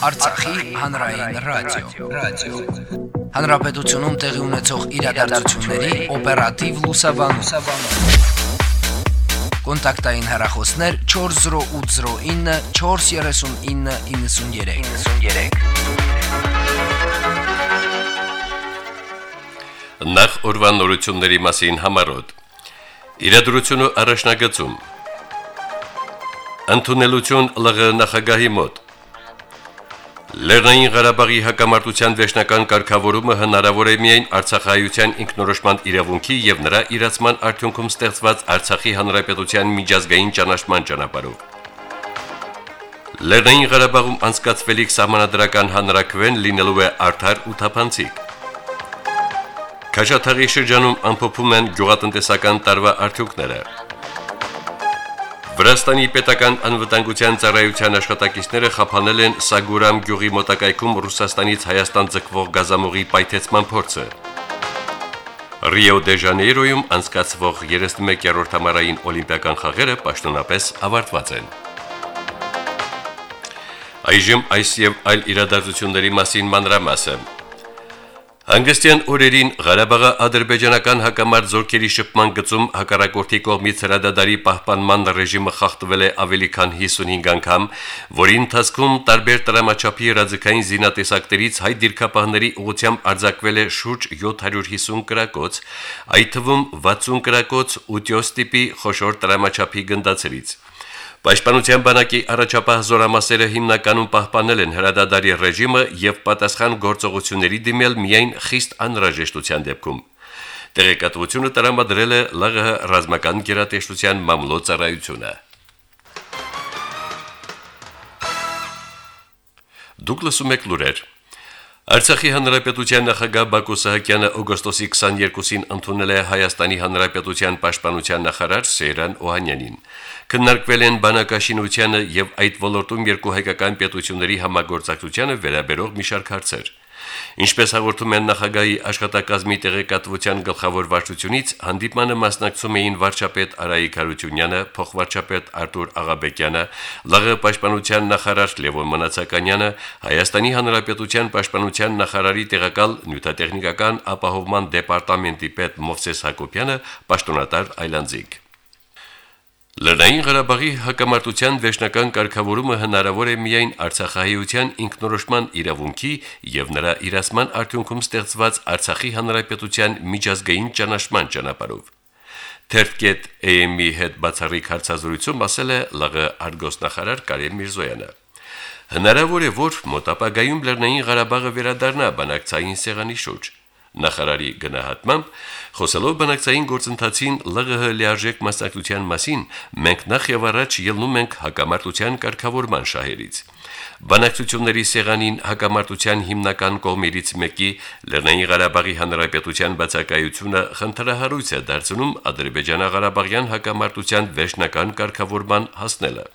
Արցախի հանրային ռադիո, ռադիո։ Հանրապետությունում տեղի ունեցող իրադարձությունների օպերատիվ լուսաբանում։ Կոնտակտային հեռախոսներ 40809 43993։ 93։ Նախ օրվան նորությունների մասին համարոտ։ Իրադրությունը առաջնագծում։ Անտունելություն ԼՂ նախագահի մոտ։ Լեռնային Ղարաբաղի հակամարտության վերջնական կարգավորումը հնարավոր է միայն Արցախայության ինքնորոշման իրավունքի եւ նրա իրացման արդյունքում ստեղծված Արցախի հանրապետության միջազգային ճանաչման ճանապարհով։ Լեռնային Ղարաբաղում անցկացվելիք սահմանադրական հանրակրվեն լինելու է արդար ու թափանցիկ։ Քաշաթաղի շրջանում ամփոփում են գյուղատնտեսական տարվա արդյունքները։ Վրաստանի պետական անվտանգության ծառայության աշխատակիցները խափանել են Սագուրամ գյուղի մոտակայքում Ռուսաստանից Հայաստան ձգվող գազամուղի պայթեցման փորձը։ Ռիո դե Ժանեյրոյում անցկացվող 31-րդ համարային օլիմպիական խաղերը պաշտոնապես ավարտված են։ Այժմ այս եւ այլ իրադարձությունների մասին մանրամասը։ Հանգստյան օրերին Ղարաբաղի ադրբեջանական հակամարտ զորքերի շփման գծում հակառակորդի կողմից հրադադարի պահպանման ռեժիմը խախտվել է ավելի քան 55 անգամ, որի ընթացքում տարբեր տրամաչափի ռազմական զինատեսակներից հայ դիրքապահների ուղությամբ արձակվել է շուրջ 750 կրակոց, այդ թվում 60 կրակոց 8 տիպի խոշոր տրամաչափի գնդացերից։ Պաշտպանության բանակի առաջապահ զորամասերը հիմնականում պահպանել են հրադադարի ռեժիմը եւ պատասխան գործողությունների դիմել միայն խիստ անհրաժեշտության դեպքում։ Տեղեկատվությունը տրամադրել է ԼՂՀ ռազմական գերատեսչության մամլոյցարայությունը։ Դուգլաս ու Մեկլուրեր Արցախի հանրապետության նախագահ Բակո Սահակյանը օգոստոսի 22-ին ընդունել է Հայաստանի հանրապետության պաշտպանության նախարար Սեյրան Օհանյանին։ Քննարկվել են բանակաշինությանը եւ այդ ոլորտում երկու հայկական պետությունների համագործակցությանը վերաբերող մի շարք հարցեր։ Ինչպես հաղորդում են նախագահի աշխատակազմի տեղեկատվության գլխավոր վարչությունից, հանդիպմանը մասնակցում էին վարչապետ Արայիկ Հարությունյանը, փոխվարչապետ Արտուր Աղաբեկյանը, ԼՂ պաշտպանության նախարար Լևոն Մնացականյանը, Հայաստանի Հանրապետության պաշտպանության նախարարի տեղակալ նյութատեխնիկական ապահովման դեպարտամենտի պետ Մովսես Հակոբյանը, պաշտոնատար Այլանդզիկ Լեռնային Ղարաբաղի հակամարտության վերջնական կարգավորումը հնարավոր է միայն Արցախահայության ինքնորոշման իրավունքի եւ նրա իրացման արդյունքում ստեղծված Արցախի հանրապետության միջազգային ճանաչման ճանապարհով։ Թերթկետ AM-ի հետ բացառիկ հարցազրույցում ասել է ԼՂ արգոսնախարար Կարեն Միրզոյանը։ Հնարավոր է, որ մոտապագայում Լեռնային Ղարաբաղը վերադառնա բանակցային սեղանի շուրջ։ Նախարարի գնահատմամբ, խոսելով բանակցային գործընթացին ԼՂՀ լիարժեք մասնակցության մասին, մենք նախ եւ առաջ ելնում ենք հակամարտության կարգավորման շահերից։ Բանակցությունների սեղանին հակամարտության հիմնական կողմերից մեկի Լեռնային Ղարաբաղի Հանրապետության բացակայությունը խնդրահարույց է դարձնում Ադրբեջանա-Ղարաբաղյան հակամարտության վերջնական կարգավորման հասնելը։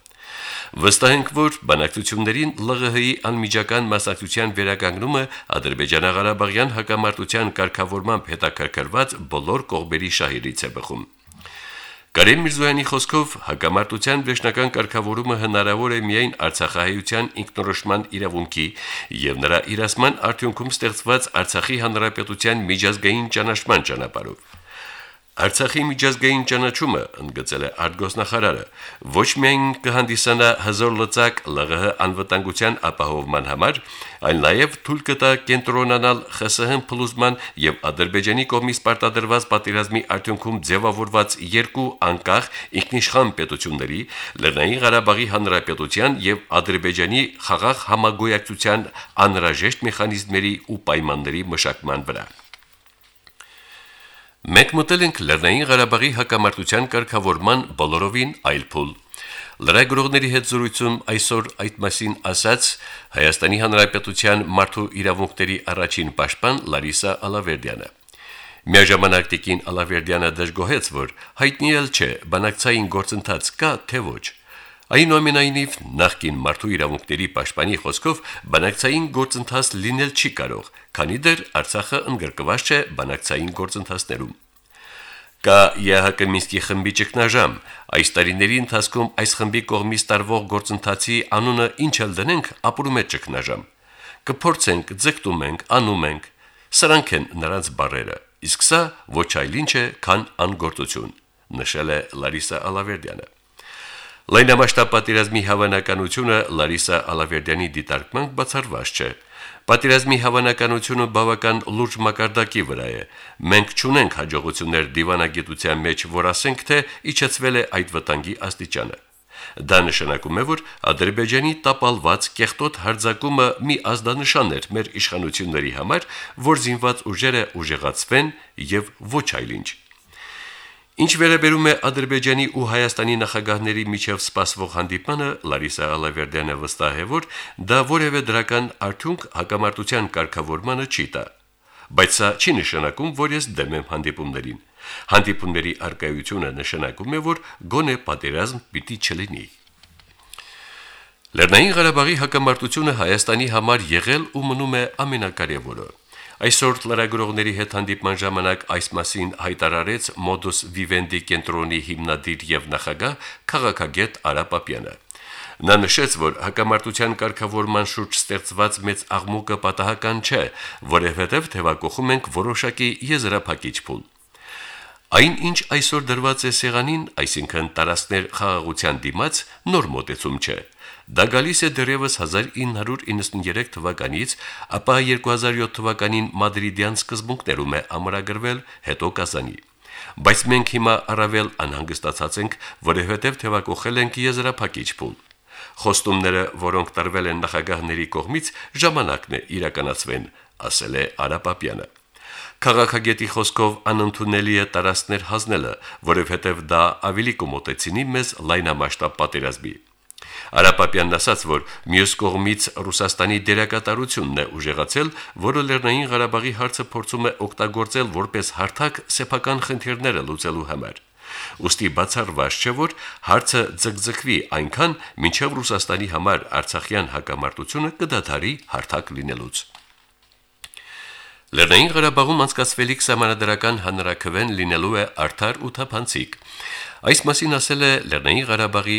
Վստահ ենք, որ բանակցություններին ԼՂՀ-ի անմիջական մասնակցության վերականգնումը Ադրբեջանա-Ղարաբաղյան հակամարտության կարգավորմամբ հետաքրքրված բոլոր կողմերի շահերից է բխում։ Կարեն Միրզոյանի խոսքով հակամարտության վերջնական կարգավորումը հնարավոր է միայն Արցախահայության ինքնորոշման իրավունքի եւ նրա իրացման արդյունքում ստեղծված Արցախի հանրապետության միջազգային ճանաչման ճանապարհով։ Արցախի միջազգային ճանաչումը, ընդգծել է արտգոսնախարարը, ոչ միայն կհանդիսանա հզոր լծակ ԼՂՀ անվտանգության ապահովման համար, այլ նաև թույլ կտա կենտրոնանալ ԽՍՀ փլուզման եւ Ադրբեջանի կողմից պարտադրված պատերազմի արդյունքում ձևավորված երկու անկախ ինքնիշխան պետությունների՝ Լեռնային Ղարաբաղի Հանրապետության եւ Ադրբեջանի խաղաղ համագոյակցության անհրաժեշտ մեխանիզմների ու պայմանների մշակման վրա։ Մենք մտել ենք Լեռնային Ղարաբաղի հակամարտության կարգավորման բոլորովին այլ փուլ։ Լրագրողների հետ զրույցում այսօր այդ մասին ասաց Հայաստանի Հանրապետության մարդու իրավունքների առաջին պաշտպան Լարիսա Ալավերդյանը։ Միաժամանակ Տիկին Ալավերդյանը դժգոհեց, որ հայտնի էլ չէ, բանակցային գործընթաց կա թե ոչ։ Այնուամենայնիվ նախկին մարդու իրավունքների պաշտպանի խոսքով բանակցային գործընթաց լինել չի կարող, քանի դեռ Արցախը ընդգրկված չէ բանակցային գործընթացներում։ Կա ԵՀԿ Մինսկի խմբի ճգնաժամ։ Այս տարիների ընթացքում այս խմբի կողմից տարվող գործընթացի անունը ինչ էլ դնենք, ապրում է ճգնաժամ։ Կփորձենք, ձգտում ենք, անում ենք։ Սրանք են նրանց բարերը։ Իսկ սա ոչ այլ ինչ է, քան անգործություն, նշել է Լարիսա Ալավերդյանը։ Լայնամասշտաբ պատերազմի հավանականությունը Լարիսա Ալավերդյանի դիտարկմամբ բացառված չէ։ Պատերազմի հավանականությունը բավական լուրջ մակարդակի վրա է։ Մենք ճունենք հաջողություններ դիվանագիտության մեջ, որ ասենք թե իջեցվել է այդ վտանգի աստիճանը։ Դա նշանակում է, որ Ադրբեջանի տապալված կեղտոտ հարձակումը մի ազդանշան էր մեր իշխանությունների համար, որ զինված ուժերը ուժեղացվեն եւ ոչ այլ ինչ։ վերաբերում է Ադրբեջանի ու Հայաստանի նախագահների միջև սպասվող հանդիպանը, Լարիսա Ալավերդյանը վստահ է, որ դա որևէ դրական արդյունք հակամարտության կարգավորմանը չի տա։ Բայց սա չի նշանակում, որ ես դեմ եմ հանդիպումներին։ Հանդիպումների արկայությունը նշանակում է, որ գոնե պատերազմ պիտի չլինի։ Լեռնային Ղարաբաղի հակամարտությունը Հայաստանի համար եղել ու մնում է ամենակարևորը։ Այսօր լրագրողների հետ հանդիպման ժամանակ այս մասին հայտարարեց Modus Vivendi կենտրոնի հիմնադիր եւ նախագահ քաղաքագետ Արա Պապյանը։ Նա նշեց, որ հակամարտության կարգավորման շուրջ ստեղծված մեծ աղմուկը պատահական չէ, որովհետև թևակողում ենք որոշակի եզրափակիչ փուլ։ Այն ինչ այսօր դրված է սեղանին, այսինքն տարածքներ խաղաղության դիմաց, նոր մոտեցում չէ։ Դա գալիս է դեռևս 1993 թվականից, ապա 2007 թվականին Մադրիդյան սկզբունքներում է ամրագրվել, հետո Կազանի։ Բայց մենք հիմա առավել անհանգստացած ենք, որովհետև թևակողել ենք եզրափակիչ փուլ։ Խոստումները, որոնք տրվել են նախագահների կողմից, ժամանակն է իրականացվեն, ասել է Արապապյանը։ Քաղաքագետի խոսքով անընդունելի է տարածքներ հանձնելը, որովհետև դա ավելի կոմոտեցինի մեզ լայնամասշտաբ պատերազմի։ Արապապյանն ասաց, որ մյուս կողմից Ռուսաստանի դերակատարությունն է ուժեղացել, որը Լեռնային Ղարաբաղի հարցը փորձում է օգտագործել որպես հարթակ սեփական խնդիրները լուծելու համար։ Ոստի բացառված չէ, որ հարցը ձգձգվի այնքան, մինչև Ռուսաստանի համար Արցախյան հակամարտությունը կդադարի հարթակ լինելուց։ Լեռնային Ղարաբաղում անցկացվելիք համանadrական հանրակրվեն լինելու է արդար ու թափանցիկ։ Այս մասին ասել է Լեռնային Ղարաբաղի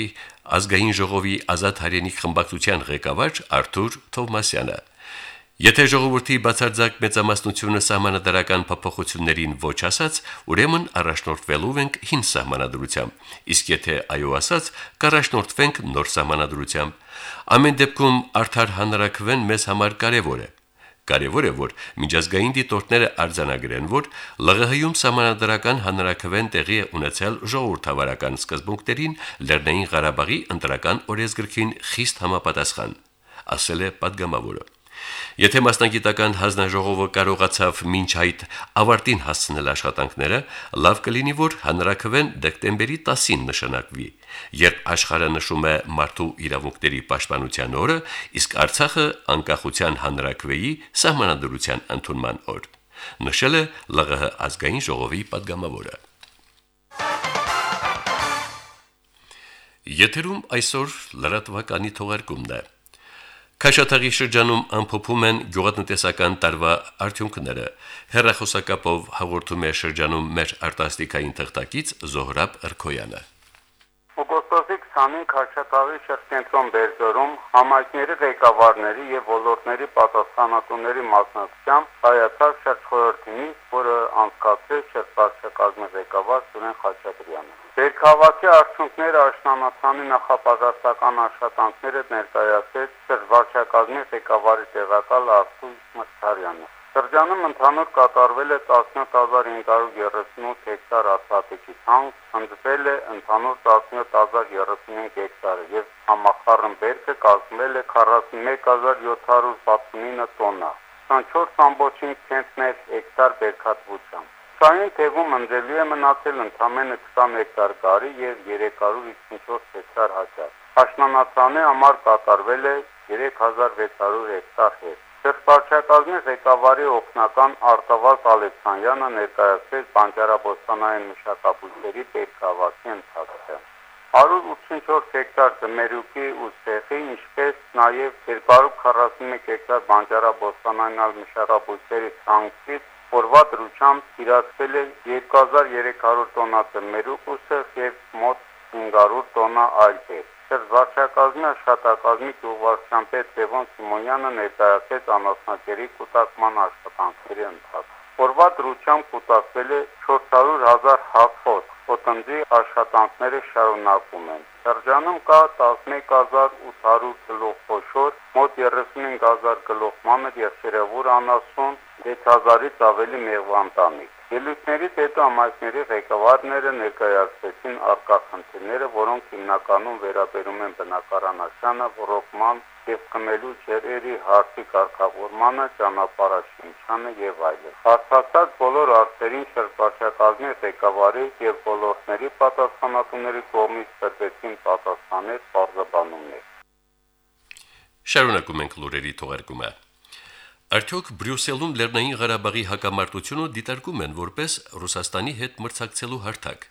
ազգային ժողովի ազատ հայրենիք խմբակցության ղեկավար Արթուր Թովմասյանը։ Եթե ժողովրդի բացարձակ մեծամասնությունը սահմանադրական փոփոխություններին ոչ ասած, ուրեմն առաջնորդվելու ենք հին սահմանադրությամբ, իսկ եթե այո ասած, կառաջնորդվենք նոր սահմանադրությամբ։ Ամեն դեպքում արդար հանրակրվեն մեզ համար կարևոր է։ Կարևոր է, որ միջազգային դիտորդները արձանագրեն, որ ԼՂՀ-ում համանդրական հանրակրվեն տեղի է ունեցել ժողովրդավարական սկզբունքներին Լեռնային Ղարաբաղի ընտրական օրենսգրքին խիստ համապատասխան, ասել է падգամավորը։ Եթե մասնագիտական հանձնաժողովը կարողացավ մինչ այդ ավարտին հասցնել աշխատանքները, լավ կլինի, որ հանրակրվեն դեկտեմբերի 10-ին նշանակվի, երբ աշխարհը նշում է մարդու իրավունքների պաշտպանության օրը, իսկ Արցախը անկախության հանրակրվեի սահմանադրության ընդունման օր։ Նշել է ԼՂՀ ազգային ժողովի падգամավորը։ Եթերում այսօր լրատվականի թողարկումն է։ Քաշաթաղի շրջանում ամփոփում են գյուղատնտեսական տարվա արդյունքները։ Հերրախոսակապով հաղորդում է շրջանում մեր արտասթիկային թղթակից Զոհրաբ Ըրքոյանը։ 20-ին Քաշաթաղի շրջենտրոն Բերձորում համայնքների ղեկավարների եւ ոլորտների պատասխանատուների մասնակցությամբ հայացավ շրջխորհրդինի, որը անցկացրեց շրջարարչակազմի ղեկավար Սուրեն Խաչատրյանը։ Բերքահավաքի արդյունքները աշնանացանի նախապատրաստական աշխատանքները ներկայացրեց շրջարարչակազմի ղեկավարի տեղակալ Արթուր Մխիթարյանը։ Շրջանում ընդհանուր կատարվել է 17538 հեկտար հացատիքի ցանց, ընդդել է ընդհանուր 17035 հեկտար եւ համախառն բերքը կազմել է 41769 տոննա, 24.5 ցենտներ հեկտար բերքատվությամբ։ Սային թևում ընձելու է մնացել ընդամենը 20 հեկտար գարի եւ 354 հեկտար հաճար։ Աշնանացանի համար կատարվել է 3600 հեկտար հեկ։ Սրբարչակազմի ղեկավարի օգնական Արտավազ Ալեքսանյանը ներկայացրեց բանջարաբոստանային մշակաբույսերի բերքավացի ընթացքը։ 184 հեկտար ձմերուկի ու սեխի, ինչպես նաև 241 հեկտար բանջարաբոստանային մշակաբույսերի ցանքից Օրվա դրությամբ իրացվել է 2300 տոննա ծմերուկ ուսեղ եւ մոտ 500 տոննա այլ Իսկ վարչակազմի աշխատակազմի ուղղարշան պետ Լևոն Սիմոնյանը ներկայացրեց անասնակերի կուտակման աշխատանքների ընթացքը։ Օրվա դրությամբ կուտակվել է 400.000 հացոց, ոտնձի աշխատանքները շարունակվում են։ Շրջանում կա 11800 գլուխ փոշոր, մոտ 35000 գլուխ մամեր եւ ծերևուր անասուն, 6000-ից ավելի մեղվանտանիկ։ Ելույթներից հետո ամասների ղեկավարները ներկայացրեցին արկա խնդիրները, որոնք հիմնականում վերաբերում են բնակարանաշանը, ռոկման եւ կմելու ջերերի հարցի կարգավորմանը, ճանապարհաշինչանը եւ այլն։ Հարցացած բոլոր հարցերին շրջակազմի ղեկավարի եւ ոլորտների պատասխանատուների կողմից տրվեցին պատասխաններ, բարձաբանումներ։ Շարունակում ենք լուրերի թողարկումը։ Արդյոք Բրյուսելում Լեռնային Ղարաբաղի հակամարտությունը դիտարկում են որպես Ռուսաստանի հետ մրցակցելու հարթակ։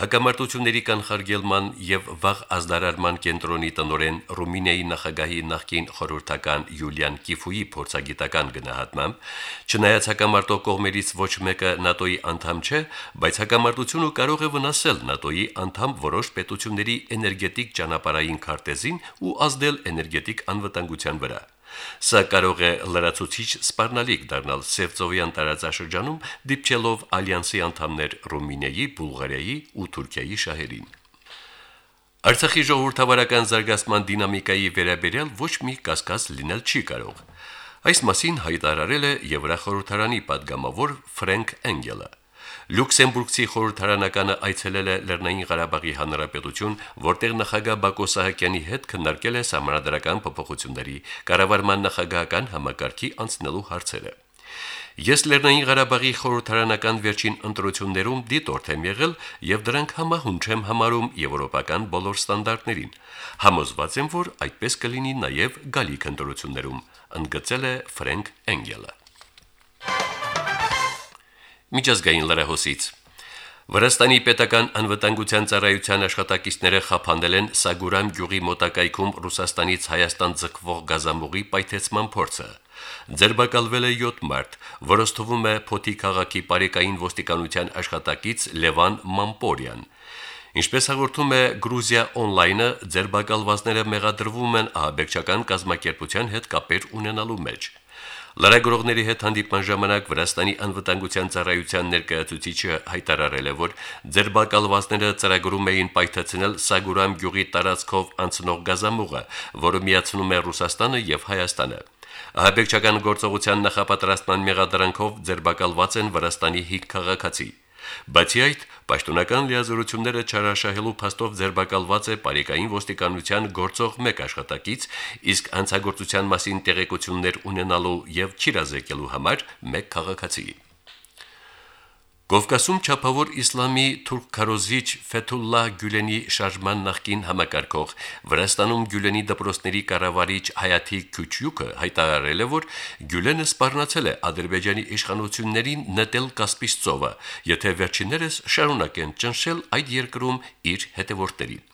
Հակամարտությունների կանխարգելման եւ վաղ ազդարարման կենտրոնի տնորեն Ռումինիայի նախագահի նախկին խորհրդական Յուլիան Կիֆուի փորձագիտական գնահատմամբ, չնայած հակամարտող կողմերից ոչ մեկը ՆԱՏՕ-ի անդամ չէ, բայց հակամարտությունը կարող է վնասել ՆԱՏՕ-ի անդամ որոշ պետությունների էներգետիկ ճանապարհային քարտեզին ու ազդել էներգետիկ անվտանգության վրա։ Սա կարող է լրացուցիչ սպառնալիք դառնալ Սևծովյան տարածաշրջանում դիպչելով ալյանսի անդամներ Ռումինիայի, Բուլղարիայի ու Թուրքիայի շահերին։ Արցախի ժողովրդավարական զարգացման դինամիկայի վերաբերյալ ոչ մի կասկած լինել չի կարող։ Այս մասին հայտարարել է Եվրախորհրդարանի падգամավոր Ֆրենք Էնգելը։ Լյուքսեմբուրգցի խորհրդարանականը այցելել է Լեռնային Ղարաբաղի Հանրապետություն, որտեղ նախագահ Բակո Սահակյանի հետ քննարկել է համանդրական փոփոխությունների կառավարման նախագահական համակարգի անցնելու հարցերը։ Ես Լեռնային Ղարաբաղի խորհրդարանական վերջին ընտրություններում դիտորդ եմ եղել եւ դրանք համահունչ եմ համարում եվրոպական բոլոր ստանդարտներին։ Համոզված եմ, որ այդպես կլինի նաեւ գալիք ընտրություններում, ընդգծել է Ֆրենկ Էնգելը։ Միջազգային լրահոսից Վրաստանի պետական անվտանգության ծառայության աշխատակիցները խափանել են Սագուրամ գյուղի մոտակայքում Ռուսաստանից Հայաստան ձգվող գազամուղի պայթեցման փորձը։ Ձերբակալվել է 7 մարդ, որոնց թվում է Փոթի քաղաքի բարեկային ոստիկանության աշխատակից Լևան Մամպորյան։ Ինչպես հաղորդում է Գրուզիա on-line-ը, ձերբակալվածները մեղադրվում են ահաբեկչական կազմակերպության հետ կապեր ունենալու մեջ։ Լրագրողների հետ հանդիպման ժամանակ Վրաստանի անվտանգության ծառայության ներկայացուցիչը հայտարարել է, որ ձերբակալվածները ծրագրում էին պայթեցնել Սագուրամ գյուղի տարածքով անցնող գազամուղը, որը միացնում է Ռուսաստանը եւ Հայաստանը։ Ահաբեկչական գործողության նախապատրաստման մեղադրանքով ձերբակալված են Վրաստանի 5 քաղաքացի։ Բացի այդ, պաշտոնական լիազորությունները չարաշահելու փաստով ձերբակալված է Պարիկային ոստիկանության գործող մեկ աշխատակից, իսկ անցագործության մասին տեղեկություններ ունենալու եւ չիրազեկելու համար մեկ քաղաքացի։ Կովկասում ճափավոր իսլամի թուրք քարոզիչ Ֆեթուլլա Գյուլենի շարժման նախկին համակարգող Վրաստանում Գյուլենի դպրոցների կառավարիչ Հայաթի Քյուչյուկը հայտարարել է, որ Գյուլենը սպառնացել է Ադրբեջանի իշխանություններին նետել Կասպից ծովը, եթե վերջիններս շարունակեն ճնշել այդ երկրում իր հետևորդներին։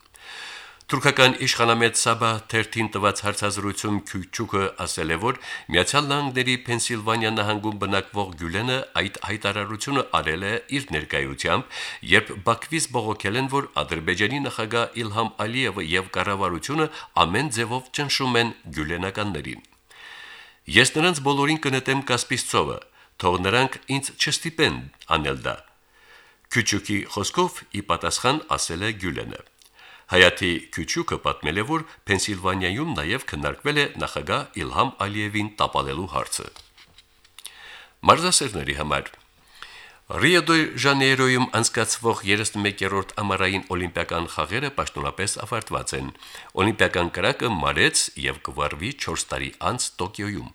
Թուրքական իշխանամետ Սաբա թերթին տված հարցազրույցում Քյուչուկը ասել է, որ Միացյալ Նահանգների Փենսիլվանիա նահանգում բնակվող Գյուլենը այդ հայտարարությունը արել է իր ներկայությամբ, երբ Բաքվից բողոքել են, որ Ադրբեջանի նախագահ Իլհամ Ալիևը եւ կառավարությունը ամեն ձևով ճնշում են գյուլենականներին։ Ես նրանց բոլորին կնետեմ Կասպից ծովը, թող նրանք ինձ չստիպեն անել դա։ Քյուչուկի խոսքով ի պատասխան ասել է Գյուլենը։ Հայաթի Քյուչուկը պատմել է, որ Փենսիլվանիայում նաև քննարկվել է նախագահ Իլհամ Ալիևին տապալելու հարցը։ Մարզասերների համար. Ռիո դե Ժանեյրոյում անցկացվող 31-րդ ամառային օլիմպիական խաղերը պաշտոնապես ավարտված են։ Օլիմպիական կրակը մարեց եւ կվարվի 4 տարի անց Տոկիոյում։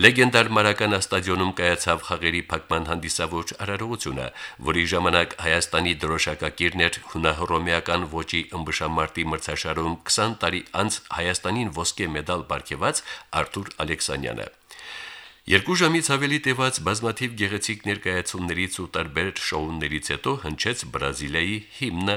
Լեգենդար Մարականա ստադիոնում կայացավ խաղերի փակման հանդիսավոր արարողությունը, որի ժամանակ Հայաստանի դրոշակակիրն էր հունահռոմեական ոճի ըմբշամարտի մրցաշարում 20 տարի անց Հայաստանին ոսկե մեդալ ապարգևած Արթուր Ալեքսանյանը։ Երկու ժամից ավելի տևած բազմաթիվ գեղեցիկ ներկայացումներից ու տարբեր շոուներից հետո հնչեց Բրազիլիայի հիմնը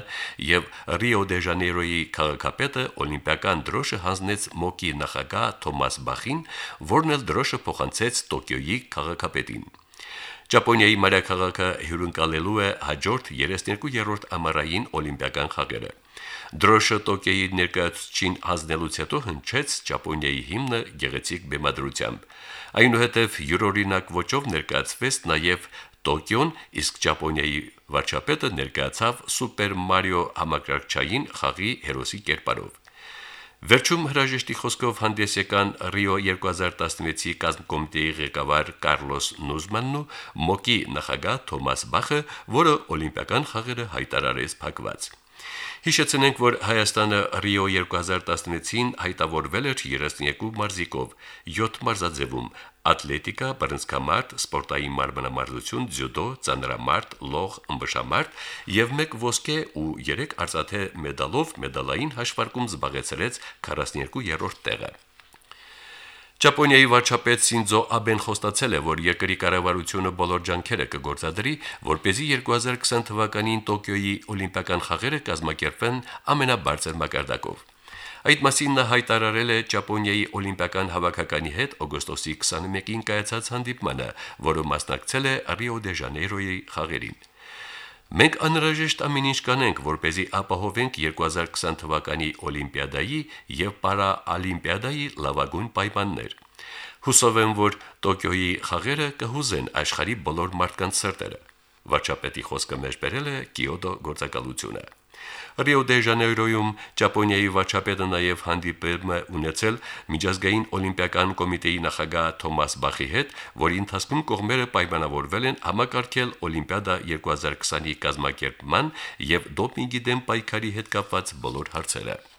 եւ Ռիո դե Ժանեյրոյի քաղաքապետը օլիմպիական դրոշը հանձնեց ՄՕԿ-ի նախագահ Թոմաս Բախին, որն էլ դրոշը փոխանցեց Տոկիոյի քաղաքապետին։ Ճապոնիայի մայրաքաղաքը հյուրընկալելու է հաջորդ 32-րդ ամառային օլիմպիական խաղերը։ Դրոշը Տոկիոյի ներկայացուցչին հանձնելուց հետո հնչեց Ճապոնիայի հիմնը գեղեցիկ բեմադրությամբ։ Այնուհետև յուրօրինակ ոճով ներկայացվեց նաև Տոկիոն, իսկ Ճապոնիայի վարչապետը ներկայացավ Սուպեր Մարիո համակարգչային խաղի հերոսի կերպարով։ Վերջում հրաժեշտի խոսքով հանդես եկան Ռիո 2016-ի կազմկոմիտեի ղեկավար Կարլոս Նուզմանն ու ՄՈԿ-ի նախագահ Թոմաս Բախը, որը օլիմպիական խաղերը հայտարարեց փակված։ Հիշեցնենք, որ Հայաստանը Ռիո 2016-ին հայտավորվել էր 32 մարզիկով, 7 մարզաձևում՝ ատլետիկա, բռնցքամարտ, սպորտային մարմնամարզություն, ձյուդո, ծանրամարտ, լող, ըմբշամարտ եւ 1 ոսկե ու 3 արծաթե մեդալով մեդալային հաշվարկում զբաղեցրեց 42-րդ տեղը։ Ճապոնիայի վարչապետ Սինձո Աբեն խոստացել է, որ երկրի կառավարությունը բոլոր ջանքերը կգործադրի, որ เป զի 2020 թվականին Տոկիոյի օլիմպիական խաղերը կազմակերպվեն ամենաբարձր մակարդակով։ Այդ մասին նա հայտարարել է Ճապոնիայի օլիմպիական հավաքականի հետ օգոստոսի 21-ին կայացած հանդիպմանը, որը մասնակցել է Ռիո դե Ժանեյրոյի խաղերին։ Մենք անհրաժեշտ ամեն ինչ կանենք, որ เป զի ապահովենք 2020 թվականի Օլիմպիադայի եւ Պարաօլիմպիադայի լավագույն պայմաններ։ Հուսով եմ, որ Տոկիոյի խաղերը կհուզեն աշխարի բոլոր մարդկանց սրտերը։ Վարչապետի խոսքը մեջբերել է Կիոտո գործակալությունը։ Ռիո դե Ժանեյրոյում Ճապոնիայի վարչապետը նաև հանդիպում է ունեցել միջազգային օլիմպիական կոմիտեի նախագահ Թոմաս Բախի հետ, որի ընթացքում կողմերը պայմանավորվել են համակարգել Օլիմպիադա 2020-ի կազմակերպման եւ դոպինգի դեմ պայքարի հետ կապված բոլոր հարցերը։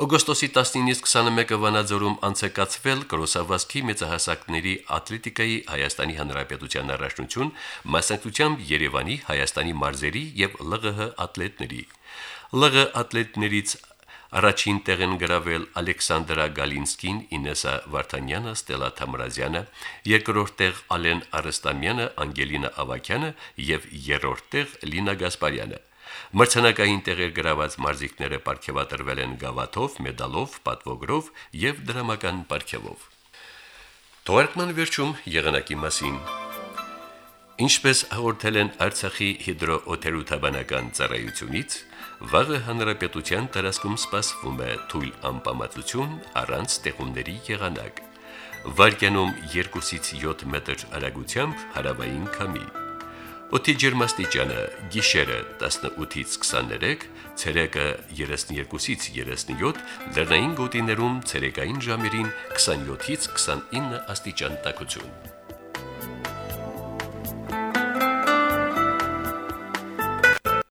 Օգոստոսի 19-ից 21-ը Վանաձորում անցեկացվել կրոսավազքի մեծահասակների ատլետիկայի Հայաստանի Հանրապետության առաջնություն, մասնակցությամբ Երևանի, Հայաստանի մարզերի եւ ԼՂՀ ատլետների։ ԼՂ ատլետներից Առաջին տեղ են գրավել Ալեքսանդրա Գալինսկին, Ինեսա Վարդանյանը, Ստելա Թամրազյանը, երկրորդ տեղ Ալեն Արստամյանը, Անգելինա Ավակյանը եւ երրորդ տեղ Լինա Գասպարյանը։ Մրցանակային տեղեր գրաված մարզիկները ապարգևատրվել են գավաթով, մեդալով, պատվոգրով եւ դրամական ապարգևով։ Թողարկման վերջում եղանակի մասին Ինչպես հաղորդել են Արցախի հիդրոօթերոթաբանական ծառայությունից, վաղը հանրապետության տարածքում սպասվում է թույլ անպամատություն առանց տեղումների եղանակ։ Վարկյանում 2-ից 7 մետր արագությամբ հարավային քամի։ Օդի ջերմաստիճանը՝ գիշերը 18-ից 23, ցերեկը 32-ից 37, լեռնային գոտիներում ցերեկային ժամերին 27-ից 29 աստիճան տաքություն։